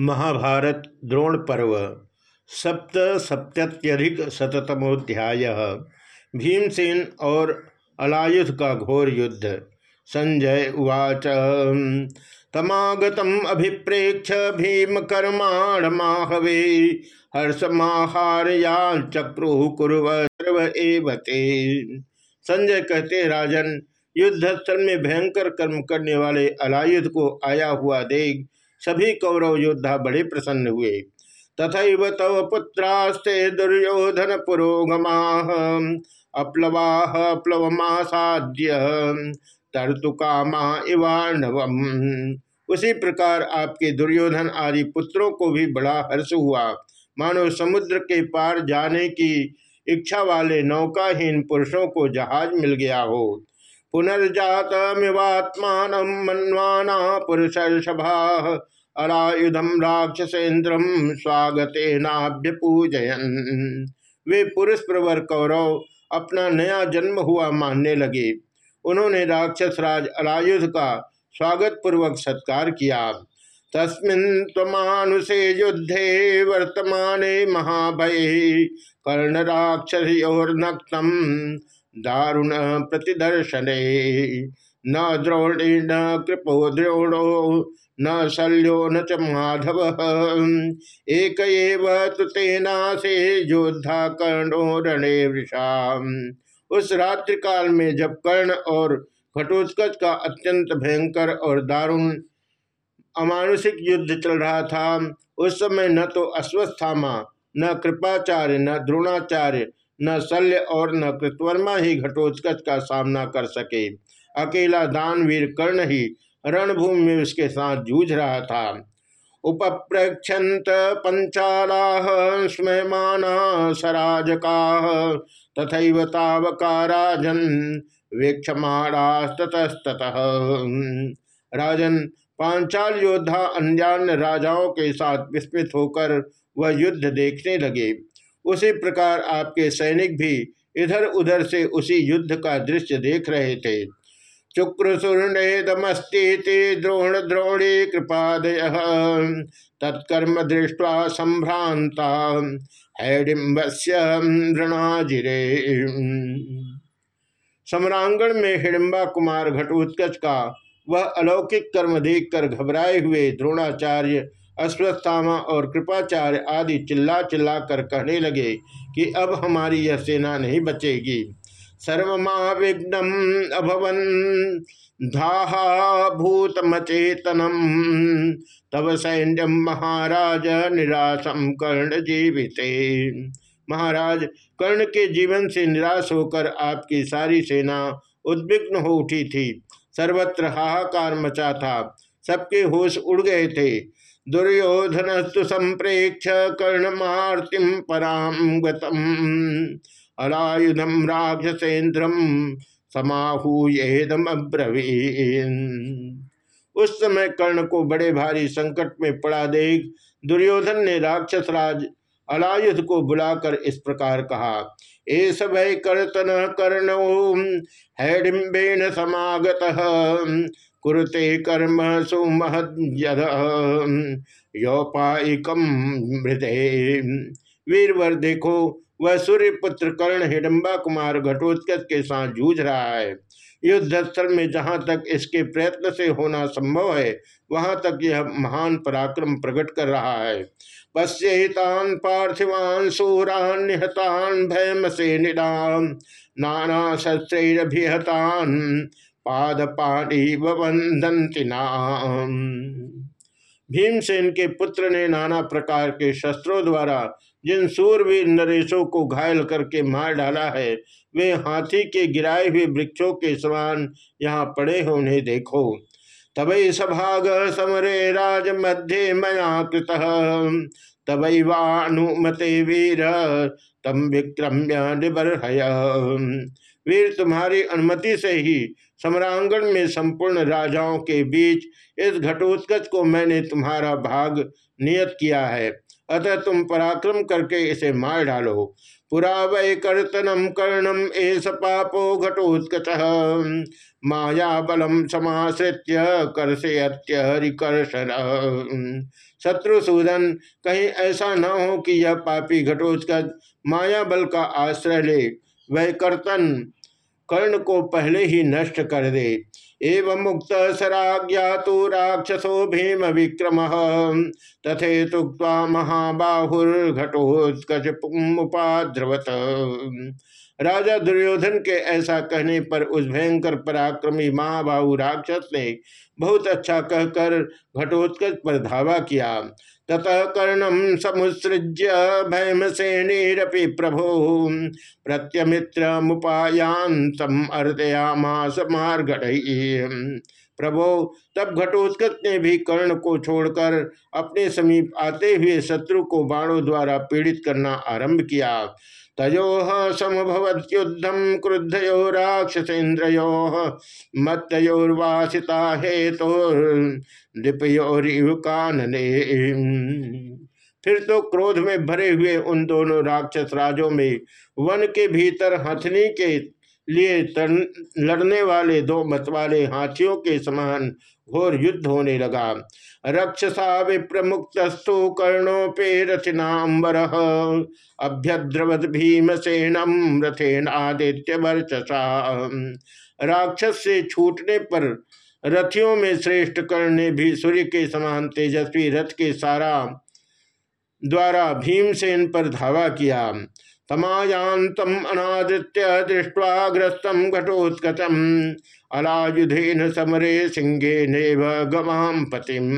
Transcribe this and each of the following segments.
महाभारत द्रोण पर्व, सप्त सप्त्यधिक शतमोध्याय भीमसेन और अलायुध का घोर युद्ध। संजय उवाच। तमागतम अभिप्रेक्ष भीम कर्माण माहवे हर्षमाहारया चक्रु कुरव सर्व एवते। संजय कहते, राजन, युद्धस्थल में भयंकर कर्म करने वाले अलायुध को आया हुआ देख सभी कौरव योद्धा बड़े प्रसन्न हुए। तथा तव पुत्रास्ते दुर्योधन पुरोगमा, अप्लवा प्लवमासाद्य तर्तुकामा इवाणवम उसी प्रकार आपके दुर्योधन आदि पुत्रों को भी बड़ा हर्ष हुआ। मानो समुद्र के पार जाने की इच्छा वाले नौकाहीन पुरुषों को जहाज़ मिल गया हो। पुनर्जातमिवात्मान मन्वाना पुरुषर्षभा अरायुधम राक्षसेन्द्रम स्वागते नाभ्य पूजयन वे पुरुष प्रवर कौरव अपना नया जन्म हुआ मानने लगे। उन्होंने राक्षस राज अलायुध का स्वागत पूर्वक सत्कार किया। तस्मिन् त्वमानुषे युद्धे वर्तमाने महाभय कर्ण राक्षसोर्नक्तम दारुण प्रतिदर्शने। न द्रोणी न कृपो द्रोणो न शल्यो न च माधव। एक तेना से योद्धा कर्णो रणे वृषा उस रात्रि काल में जब कर्ण और घटोत्कच का अत्यंत भयंकर और दारुण अमानुषिक युद्ध चल रहा था, उस समय न तो अश्वस्थामा, न कृपाचार्य, न द्रोणाचार्य, न शल्य और न कृतवर्मा ही घटोत्कच का सामना कर सके। अकेला दानवीर कर्ण ही रणभूमि में उसके साथ जूझ रहा था। उपप्रक्षत पंचाला स्मयमाना सराजका तथा तावका राजन वीक्षमाणास्ततस्तः राजन पांचाल योद्धा अन्यान्य राजाओं के साथ विस्मित होकर वह युद्ध देखने लगे। उसी प्रकार आपके सैनिक भी इधर उधर से उसी युद्ध का दृश्य देख रहे थे। शुक्रसुर्णेदमस्ती द्रोण द्रोणी कृपादय। तत्कर्म दृष्टवा संभ्रांता हैडिम्बस्यणाजिरे सम्रांगण में हिडिम्बा कुमार घटोत्कच का वह अलौकिक कर्म देखकर घबराए हुए द्रोणाचार्य, अश्वस्थामा और कृपाचार्य आदि चिल्ला चिल्ला कर कहने लगे कि अब हमारी यह सेना नहीं बचेगी। सर्वमा विघ्नम अभवन। धाहा भूत मचेतनम तब सैन्यम महाराज निराशम कर्ण जीवित। महाराज, कर्ण के जीवन से निराश होकर आपकी सारी सेना उद्विग्न हो उठी थी। सर्वत्र हाहाकार मचा था। सबके होश उड़ गए थे। दुर्योधनस्तु संप्रेक्ष कर्णमार्तिम पराम गतम अलायुधम राक्षसेन्द्रम समाहूयेदम अब्रवीन। उस समय कर्ण को बड़े भारी संकट में पड़ा देख दुर्योधन ने राक्षस राज अलायुध को बुलाकर इस प्रकार कहा एस भय कर्तन कर्ण, हैडिम्बेन समागत, कुरुते कर्म सुमहद यौपाइकम हृदय वीरवर देखो वह सूर्य पुत्र कर्ण हिडम्बा कुमार घटोत्कच के साथ जूझ रहा है। युद्ध स्थल में जहाँ तक इसके प्रयत्न से होना संभव है, वहाँ तक यह महान पराक्रम प्रकट कर रहा है। पश्यतान पार्थिवान सूरान निहतान भयम से निडान नाना शस्त्रभिहतान पाद पाणी वंदंति भीमसेन के पुत्र ने नाना प्रकार के शस्त्रों द्वारा जिन सूरवीर नरेशों को घायल करके मार डाला है, वे हाथी के गिराए हुए वृक्षों के समान यहाँ पड़े होने देखो। तबई सभाग समरे राज मध्य मया कृत। तबई वानुमते वीर, तम विक्रम्य निबरहय वीर तुम्हारी अनुमति से ही सम्रांगण में संपूर्ण राजाओं के बीच इस घटोत्कच को मैंने तुम्हारा भाग नियत किया है। अतः तुम पराक्रम करके इसे मार डालो। पुरा वै कर्तनम कर्णम एस पापो घटोत्कच। माया बलम समाश्रित्य कर्षयत्य हरिकर्षण शत्रुसूदन कहीं ऐसा न हो कि यह पापी घटोत्कच माया बल का आश्रय ले। वह कर्तन कर्ण को पहले ही नष्ट कर दे। एवं मुक्त सराज्ञा तो राक्षसो भीम विक्रम। तथे तुक्ता महाबाहुर्घटोत्कच मुपाद्रवत राजा दुर्योधन के ऐसा कहने पर उस भयंकर पराक्रमी महाबाहु राक्षस ने बहुत अच्छा कहकर घटोत्कच पर धावा किया। ततः कर्णम समुसृज्य भयमसेनीरपि प्रभो। प्रत्यमित्र मुपायांतम अर्दयामास मार्गढ़ प्रभो, तब घटोत्कच ने भी कर्ण को छोड़कर अपने समीप आते हुए शत्रु को बाणों द्वारा पीड़ित करना आरंभ किया। तयो समभवत्युद्धम क्रुद्धयो राक्षसेन्द्रयो मत्तयोर्वासिता हेतोर्दीपयोरिव कानने। फिर तो क्रोध में भरे हुए उन दोनों राक्षस राजों में वन के भीतर हथनी के लिए लड़ने वाले दो मतवाले हाथियों के समान घोर युद्ध होने लगा। रक्षसा विप्रमुक्तस्तु कर्णोपे रचनाम्बर अभ्यद्रवत भीमसेनम रथेन आदित्य वर्चसा। राक्षस से छूटने पर रथियों में श्रेष्ठ कर्ण ने भी सूर्य के समान तेजस्वी रथ के सारा द्वारा भीमसेन पर धावा किया। तमायांतम अनादृत्य दृष्ट्वा ग्रस्तम घटोत्कचम। अलायुधेन समरे सिंहे नेव गवाम पतिम।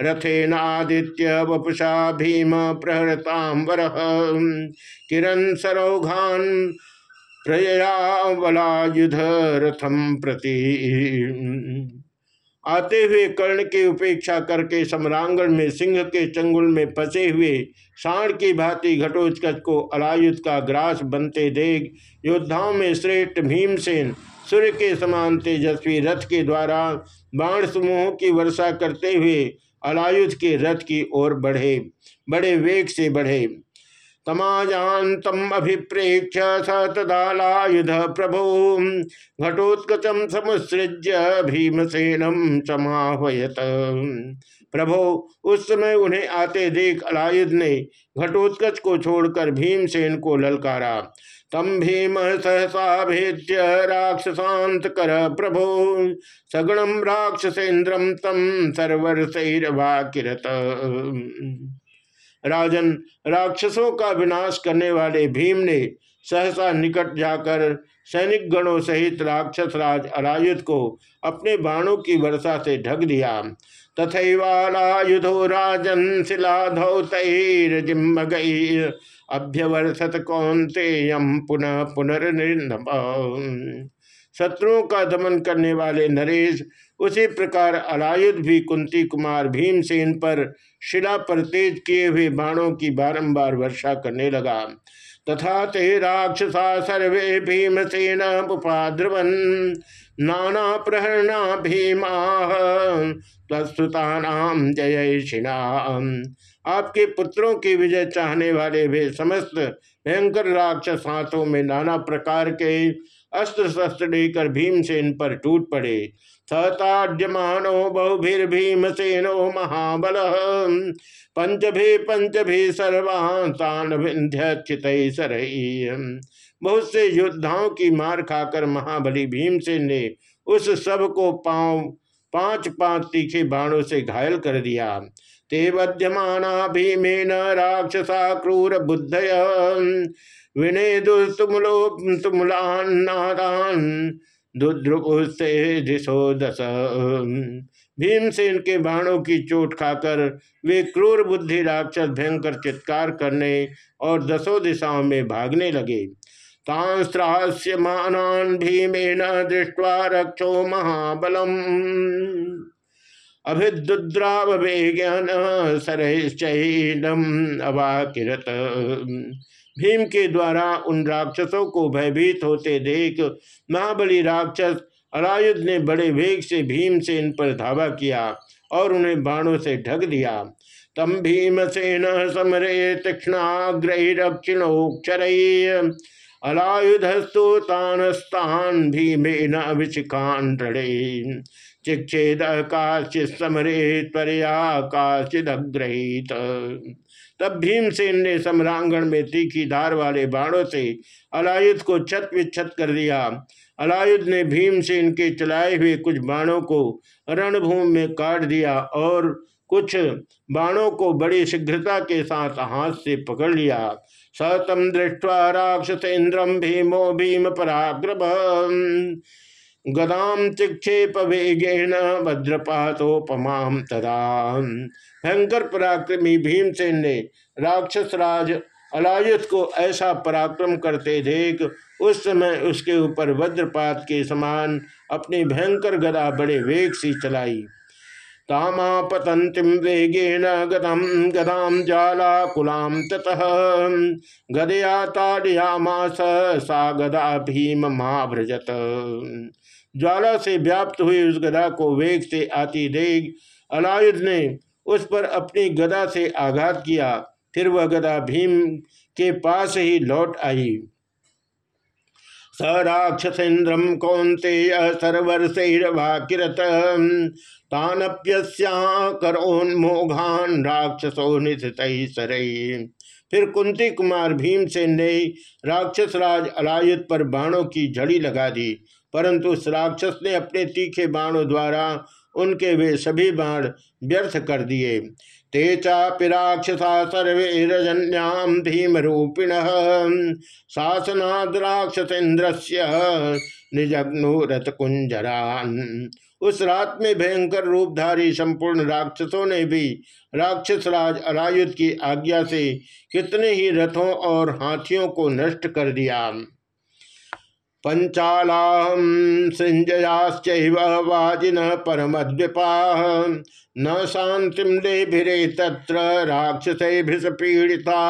रथेनादित्य वपुषा भीम प्रहरतांबर किरण सरोघान प्रयावलायुध रथम प्रति। आते हुए कर्ण की उपेक्षा करके सम्रांगण में सिंह के चंगुल में फंसे हुए साण की भांति घटोत्कच को अलायुध का ग्रास बनते देख योद्धाओं में श्रेष्ठ भीमसेन, सूर्य के समान तेजस्वी रथ के द्वारा बाण समूहों की वर्षा करते हुए अलायुध के रथ की ओर बढ़े, बड़े वेग से बढ़े। तमाजातम अभिप्रेक्ष स तदालायुध प्रभु। घटोत्कचम समुसृज्य भीमसेनम समाहयत प्रभो, उस समय उन्हें आते देख अलायुध ने घटोत्कच को छोड़कर भीमसेन को ललकारा। तम भीम सहसा भेद्य राक्षसांत कर प्रभो। सगुणम राक्षसेन्द्रम तम सर्वर्षैरभाकिरत राजन राक्षसों का विनाश करने वाले भीम ने सहसा निकट जाकर सैनिक गणों सहित राक्षस राज अरायुध को अपने बाणों की वर्षा से ढक दिया। तथैवालायुधो राजन शिलाधौ गई अभ्यवर्षत कौनते यम पुनः पुनर्निर्नभ शत्रुओं का दमन करने वाले नरेश, उसी प्रकार अलायुध भी, कुंती कुमार भीमसेन पर शिला पर तेज किए हुए बाणों की बारंबार वर्षा करने लगा। तथा ते राक्षसा सर्वे भीमसेन उपाद्रवन, नाना प्रहरणा भीमा तस्तुतानाम जयशिना आपके पुत्रों की विजय चाहने वाले वे समस्त भयंकर राक्षस हाथों में नाना प्रकार के अस्त्र शस्त्र लेकर भीमसेन पर टूट पड़े। सताड्यमानो बहुभिर्भीमसेनो महाबल। पंचभि पंचभि सर्वान विंध्य बहुत से योद्धाओं की मार खाकर महाबली भीमसेन ने उस सबको पाँव, पाँच पाँच तीखे बाणों से घायल कर दिया। ते बध्यमाना भीमेन राक्षसा क्रूर बुद्धय। विनेदुस्तुमुलो तुमुलान्नादान दुद्रुपुस्ते दिशो दस भीमसेन के बाणों की चोट खाकर वे क्रूर बुद्धि राक्षस भयंकर चित्कार करने और दसों दिशाओं में भागने लगे। तांस्त्रास्य मानान भीमेन दृष्टवा रक्षो महाबलम। अभिद्रावेज्ञान सरश्चैनम अवाकिरत। भीम के द्वारा उन राक्षसों को भयभीत होते देख महाबली राक्षस अलायुध ने बड़े वेग से भीम से इन पर धावा किया और उन्हें बाणों से ढक दिया। तम भीम भीमसेन समरे तीक्षणाग्रक्षिणोक्षर अलायुधस्तु तानस्तान भीमेन अभिषिकान चिक्षेद काश्चित समरे त्वरया काश्चिदग्रहित तब भीमसेन ने सम्रांगण में तीखी धार वाले बाणों से अलायुध को छत विच्छत कर दिया। अलायुध ने भीमसेन के चलाए हुए कुछ बाणों को रणभूमि में काट दिया और कुछ बाणों को बड़ी शीघ्रता के साथ हाथ से पकड़ लिया। सतम दृष्टवा राक्षस इंद्रम भीमो भीम पराग्रभ गदाम चिक्षेप वेगेन भद्रपातोपमाम तदा। भयंकर पराक्रमी भीमसेन ने राक्षस राज अलायुत को ऐसा पराक्रम करते देख, उस समय उसके ऊपर वज्रपात के समान अपनी भयंकर गदा बड़े वेग से चलाई। तामापतंतिम वेगेन गदम गदाम कुलाम ततः। गदया ताड़यामास सा गदा भीम महाभ्रजत ज्वाला से व्याप्त हुई उस गदा को वेग से आती देख अलायुध ने उस पर अपनी गदा से आघात किया। फिर वह गदा भीम के पास ही लौट आई। स राक्षसेन्द्रम कौंते राक्षसो निशित फिर कुंती कुमार भीमसेन ने राक्षस राज अलायुत पर बाणों की झड़ी लगा दी। परंतु उस राक्षस ने अपने तीखे बाणों द्वारा उनके वे सभी बाण व्यर्थ कर दिए। ते चापि राक्षसा सर्वे रजन्याम भीम रूपिण शासनाद राक्षसेन्द्र निजग्नुरथ कुंजरान उस रात में भयंकर रूपधारी संपूर्ण राक्षसों ने भी राक्षस राज अलायुध की आज्ञा से कितने ही रथों और हाथियों को नष्ट कर दिया। पंचालाम सृंजयाश्च वाजिन परमद्विपा। न शांतिम भिरे तत्र राक्षस पीड़िता।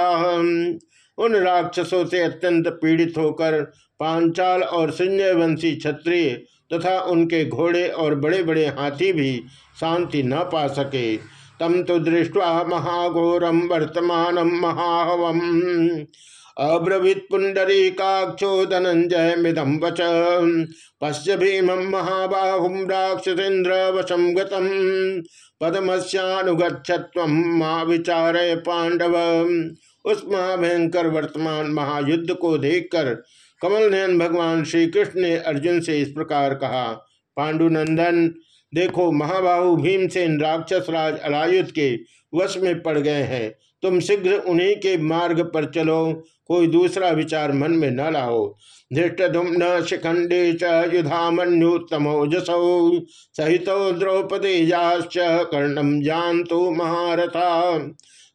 उन राक्षसों से अत्यंत पीड़ित होकर पांचाल और संजय वंशी क्षत्रिय तथा उनके घोड़े और बड़े बड़े हाथी भी शांति न पा सके। तम तो दृष्टवा महाघोरम वर्तमान महाहवम। अब्रवीत पुंडरी काक्षो धनंजय मिदम वच। पश्य भीम महाबाहुम राक्षसेन्द्र वशम गतम पदमस्यानुगछत्व पांडव उस महाभयंकर वर्तमान महायुद्ध को देखकर कमल नयन भगवान श्री कृष्ण ने अर्जुन से इस प्रकार कहा, पांडुनंदन देखो, महाबाहु भीमसेन राक्षस राज अलायुध के वश में पड़ गए हैं। तुम शीघ्र उन्हीं के मार्ग पर चलो। कोई दूसरा विचार मन में न लाओ। धृष्टुम्न शिखंडे च युधामन्युत्तमोजसौ सहित द्रौपदेयाश्च कर्णम जान तो महारथा।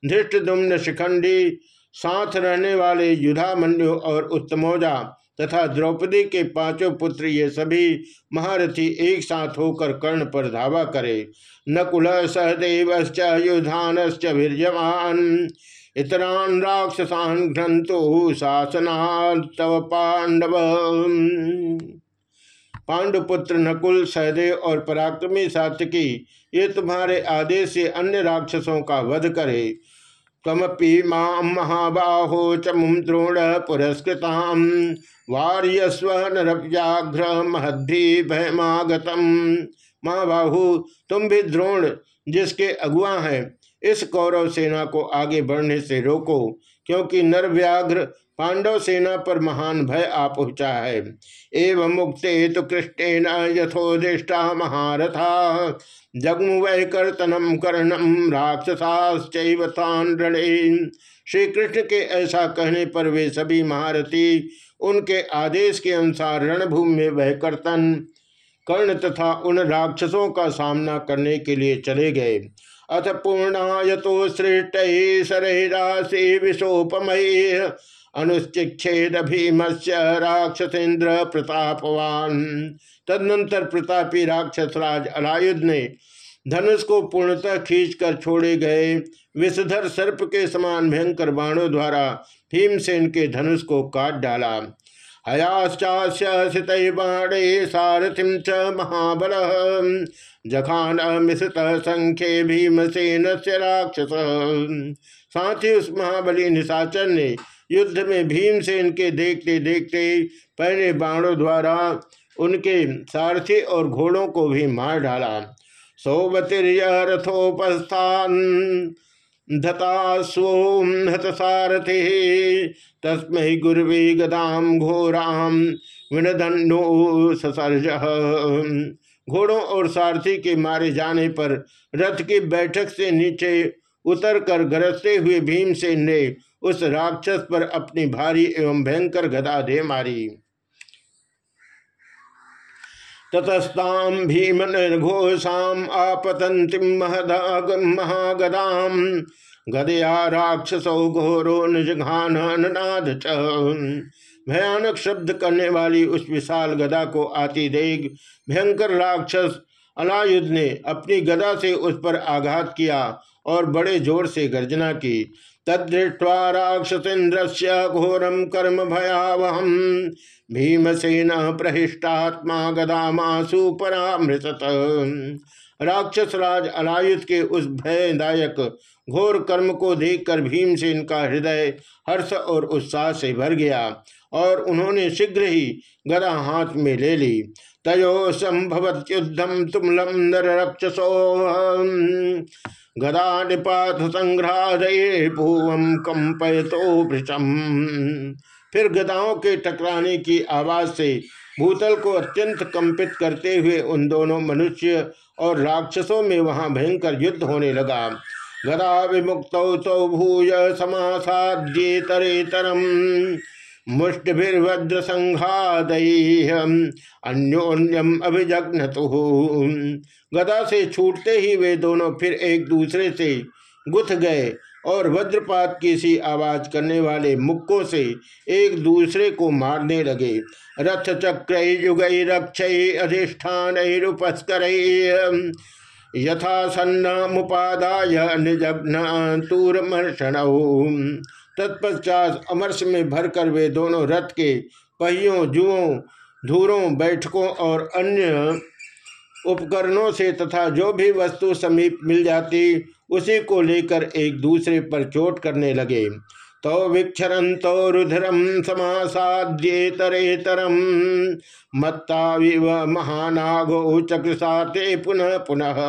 धृष्टुम्न शिखंडी, साथ रहने वाले युधामन्यु और उत्तमोजा तथा द्रौपदी के पाँचों पुत्र ये सभी महारथी एक साथ होकर कर्ण पर धावा करे। नकुल सहदेव युधानश्च वीरजमान इतरान राक्षसान घ्रंतु शासनातव पांडव पांडुपुत्र नकुल, सहदेव और पराक्रमी सात्यकी ये तुम्हारे आदेश से अन्य राक्षसों का वध करे। तमपि माम महाबाहो चमुम द्रोण पुरस्कृताम। वार्यस्व नरव्याघ्र महद्भी भयमागतम महाबाहु, तुम भी द्रोण, जिसके अगुआ हैं, इस कौरव सेना को आगे बढ़ने से रोको। क्योंकि नरव्याघ्र पांडव सेना पर महान भय आ पहुँचा है। एवं मुक्ते तो कृष्णेन यथोदिष्टा महारथा। जगमु वह कर्तनम कर्णम राक्षसाश्चैवतान रे श्री कृष्ण के ऐसा कहने पर वे सभी महारथी उनके आदेश के अनुसार रणभूमि में वह कर्तन, कर्ण तथा उन राक्षसों का सामना करने के लिए चले गए। अथ पूर्णाय तो सृष्ट शरीराशि विशोपमयी। अनुश्चिक्षेद भीमस्य राक्षसेन्द्र प्रतापवान। तदनंतर प्रतापी राक्षस राज अलायुध ने धनुष को पूर्णतः खींचकर छोड़े गए। विषधर सर्प के समान भयंकर बाणों द्वारा भीमसेन के धनुष को काट डाला। हयाश्चास्य बाणे सारथिम च महाबल। जखान मिश्रित संख्य भीमसेन से राक्षस। साथ ही उस महाबली निशाचर ने युद्ध में भीमसेन के देखते देखते पहले बाणों द्वारा उनके सारथी और घोड़ों को भी मार डाला। सौबतिर्य रथोपस्थान। धतास्वोहत सारथि। तस्मै गुरवे गदाम घोराम विनदन्नो ससर्ज। घोड़ों और सारथी के मारे जाने पर रथ की बैठक से नीचे उतर कर गरजते हुए भीमसेन ने उस राक्षस पर अपनी भारी एवं भयंकर गदा दे मारी। ततस्ताम भीम निर्घोषाम आपतंतिम महागदाम गदया राक्षसो घोरो निजघान नाद भयानक शब्द करने वाली उस विशाल गदा को आती देख भयंकर राक्षस अलायुद्ध ने अपनी गदा से उस पर आघात किया। और बड़े ज़ोर से गर्जना की। तदृष्ट्वा राक्षसेन्द्र से घोरम कर्म भयावह। भीमसेन प्रहिष्टात्मा गदामासु परामृत राक्षस राज अलायुध के उस भयदायक घोर कर्म को देखकर भीमसेन का हृदय हर्ष और उत्साह से भर गया और उन्होंने शीघ्र ही गदा हाथ में ले ली। तयो संभवत युद्धम तुमलम नर रक्षसो गदा निपात संग्रहादये भूवम कंपयतो भृषम फिर गदाओं के टकराने की आवाज़ से भूतल को अत्यंत कंपित करते हुए उन दोनों मनुष्य और राक्षसों में वहाँ भयंकर युद्ध होने लगा। गदा विमुक्त तो भूय समासाद्येतरेतरम। मुष्टिभिर्वज्र संघादय अन्योन्यम अभिजग्न गदा से छूटते ही वे दोनों फिर एक दूसरे से गुथ गए और वज्रपात की सी आवाज़ करने वाले मुक्कों से एक दूसरे को मारने लगे। रथ चक्र युग रक्ष अधिष्ठान उपस्कर यथा सन्न मुपादाय निजग्न तूरमर्षण तत्पश्चात अमरस में भरकर वे दोनों रथ के पहियों, जुओं, धूरों, बैठकों और अन्य उपकरणों से तथा जो भी वस्तु समीप मिल जाती, उसी को लेकर एक दूसरे पर चोट करने लगे। तो विक्षरंतो रुधिरम समासाद्येतरेतरम मत्ता विव महानागो चक्रसाते पुनः पुनः।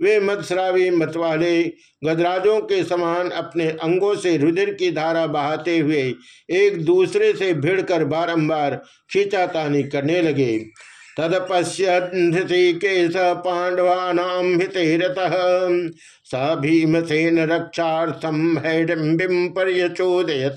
वे मत्स्रावी मत वाले गजराजों के समान अपने अंगों से रुधिर की धारा बहाते हुए एक दूसरे से भिड़कर बारंबार खींचातानी करने लगे। तदपश्यधृतिकेश पांडवानाम हितेरत स भीमसेन रक्षार्थम हैडम्बिम पर्यचोदयत।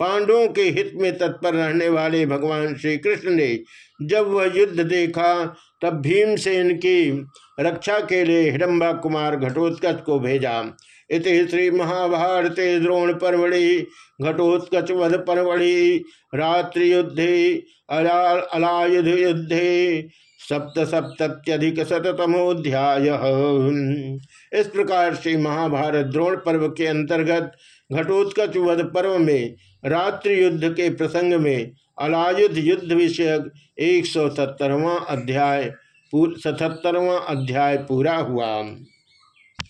पांडवों के हित में तत्पर रहने वाले भगवान श्री कृष्ण ने जब वह युद्ध देखा, तब भीमसेन की रक्षा के लिए हिडम्बा कुमार घटोत्कच को भेजा। इति श्री महाभारते द्रोण परवड़ी घटोत्कच वध परवड़ी रात्रि युद्धे अलायुध युद्धे सप्त सप्तत्यधिक शतमोध्याय इस प्रकार से महाभारत द्रोण पर्व के अंतर्गत घटोत्कच वध पर्व में रात्रि युद्ध के प्रसंग में अलायुध युद्ध विषयक एक सौ सत्तरवा अध्याय सतहत्तरवा अध्याय पूरा हुआ।